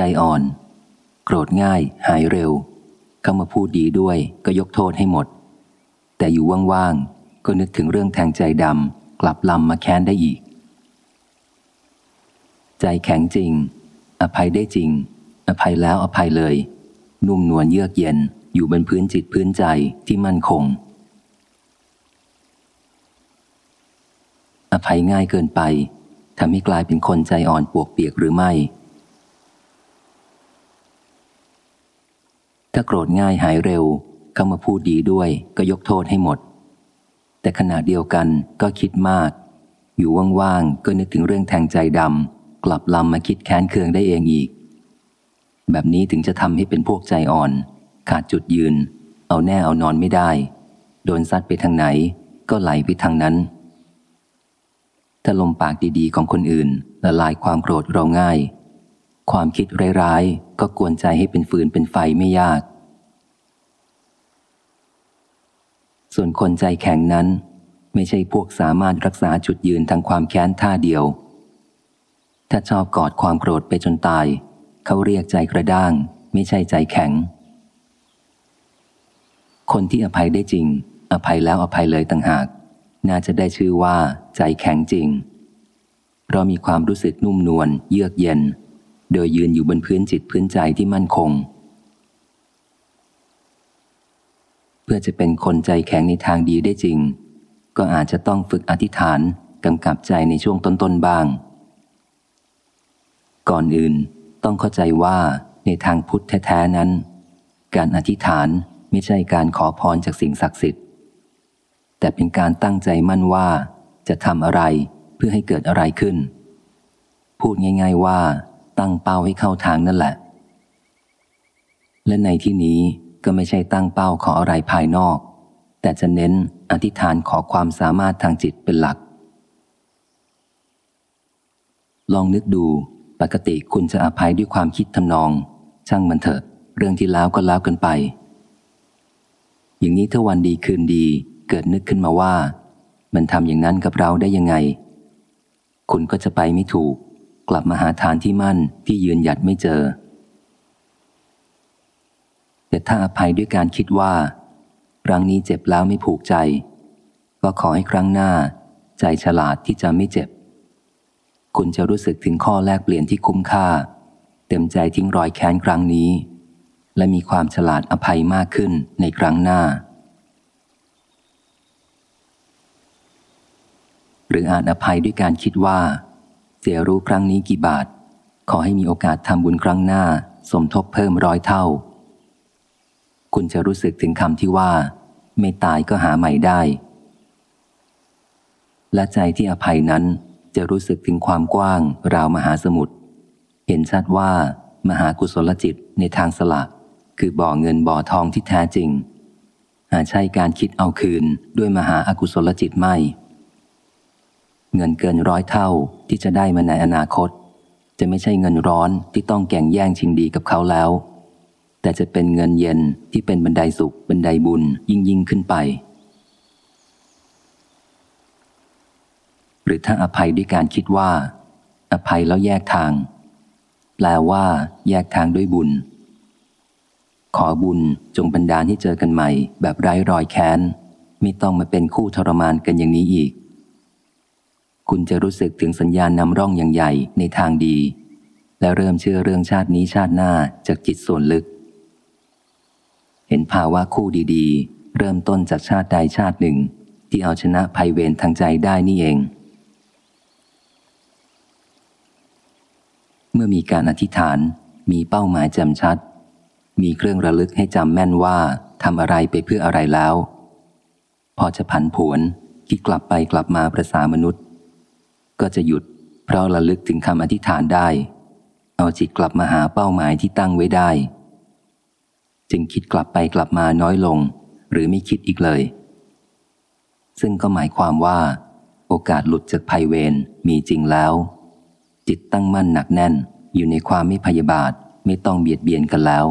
ใจอ่อน โกรธง่ายหายเร็ว เข้ามาพูดดีด้วยก็ยกโทษให้หมด แต่อยู่ว่างๆ ก็นึกถึงเรื่องแทงใจดำกลับลำมาแค้นได้อีก ใจแข็งจริง อภัยได้จริง อภัยแล้วอภัยเลย นุ่มนวลเยือกเย็นอยู่บนพื้นจิตพื้นใจที่มั่นคง อภัยง่ายเกินไปทำให้กลายเป็นคนใจอ่อนปวกเปียกหรือไม่ ถ้าโกรธง่ายหายเร็ว เข้ามาพูดดีด้วยก็ยกโทษให้หมด แต่ขณะเดียวกันก็คิดมาก อยู่ว่างๆก็นึกถึงเรื่องแทงใจดำกลับลำมาคิดแค้นเคืองได้เองอีก แบบนี้ถึงจะทำให้เป็นพวกใจอ่อน ขาดจุดยืน เอาแน่เอานอนไม่ได้ โดนซัดไปทางไหน ก็ไหลไปทางนั้นถ้าลมปากดีๆของคนอื่นละลายความโกรธเราง่าย ความคิดร้ายๆก็กวนใจให้เป็นฟืนเป็นไฟไม่ยาก ส่วนคนใจแข็งนั้น ไม่ใช่พวกสามารถรักษาจุดยืนทางความแค้นท่าเดียว ถ้าชอบกอดความโกรธไปจนตาย เขาเรียกใจกระด้าง ไม่ใช่ใจแข็ง คนที่อภัยได้จริง อภัยแล้วอภัยเลยต่างหาก น่าจะได้ชื่อว่า ใจแข็งจริงเรามีความรู้สึกนุ่มนวลเยือกเย็น โดยยืนอยู่บนพื้นจิตพื้นใจที่มั่นคง เพื่อจะเป็นคนใจแข็งในทางดีได้จริง ก็อาจจะต้องฝึกอธิษฐานกำกับใจในช่วงต้นๆบ้าง ก่อนอื่นต้องเข้าใจว่าในทางพุทธแท้ๆนั้น การอธิษฐานไม่ใช่การขอพรจากสิ่งศักดิ์สิทธิ์ แต่เป็นการตั้งใจมั่นว่าจะทำอะไรเพื่อให้เกิดอะไรขึ้น พูดง่าย ๆว่า ตั้งเป้าให้เข้าทางนั่นแหละ และในที่นี้ก็ไม่ใช่ตั้งเป้าขออะไรภายนอก แต่จะเน้นอธิษฐานขอความสามารถทางจิตเป็นหลัก ลองนึกดูปกติคุณจะอภัยด้วยความคิดทำนอง ช่างมันเถอะ เรื่องที่แล้วก็แล้วกันไป อย่างนี้ถ้าวันดีคืนดีเกิดนึกขึ้นมาว่า มันทำอย่างนั้นกับเราได้ยังไง คุณก็จะไปไม่ถูก กลับมาหาทานที่มั่นที่ยืนหยัดไม่เจอ แต่ถ้าอภัยด้วยการคิดว่า ครั้งนี้เจ็บแล้วไม่ผูกใจ ก็ขอให้ครั้งหน้า ใจฉลาดที่จะไม่เจ็บ คุณจะรู้สึกถึงข้อแลกเปลี่ยนที่คุ้มค่า เต็มใจทิ้งรอยแค้นครั้งนี้ และมีความฉลาดอภัยมากขึ้นในครั้งหน้าหรืออาจอภัยด้วยการคิดว่า เสียรู้ครั้งนี้กี่บาท ขอให้มีโอกาสทำบุญครั้งหน้า สมทบเพิ่มร้อยเท่า คุณจะรู้สึกถึงคำที่ว่า ไม่ตายก็หาใหม่ได้ และใจที่อภัยนั้นจะรู้สึกถึงความกว้าง ราวมหาสมุทรเห็นชัดว่า มหากุศลจิตในทางสละ คือบ่อเงินบ่อทองที่แท้จริงหาจใช่การคิดเอาคืนด้วยมหาอากุศลจิตไม่ เงินเกินร้อยเท่าที่จะได้มาในอนาคต จะไม่ใช่เงินร้อนที่ต้องแก่งแย่งชิงดีกับเขาแล้ว แต่จะเป็นเงินเย็นที่เป็นบันไดสุขบันไดบุญยิ่งยิ่งขึ้นไป หรือถ้าอภัยด้วยการคิดว่า อภัยแล้วแยกทาง แปลว่า แยกทางด้วยบุญ ขอบุญจงบันดาลให้เจอกันใหม่ แบบไร้รอยแค้นไม่ต้องมาเป็นคู่ทรมานกันอย่างนี้อีก คุณจะรู้สึกถึงสัญญาณนำร่องอย่างใหญ่ในทางดี และเริ่มเชื่อเรื่องชาตินี้ชาติหน้าจากจิตส่วนลึก เห็นภาวะคู่ดีๆ เริ่มต้นจากชาติใดชาติหนึ่ง ที่เอาชนะภัยเวรทางใจได้นี่เอง เมื่อมีการอธิษฐาน มีเป้าหมายแจ่มชัด มีเครื่องระลึกให้จำแม่นว่าทำอะไรไปเพื่ออะไรแล้ว พอจะผันผวนคิดกลับไปกลับมาประสามนุษย์ ก็จะหยุด เพราะระลึกถึงคำอธิษฐานได้ เอาจิตกลับมาหาเป้าหมายที่ตั้งไว้ได้ จึงคิดกลับไปกลับมาน้อยลง หรือไม่คิดอีกเลย ซึ่งก็หมายความว่า โอกาสหลุดจากภัยเวรมีจริงแล้ว จิตตั้งมั่นหนักแน่นอยู่ในความไม่พยาบาทไม่ต้องเบียดเบียนกันแล้ว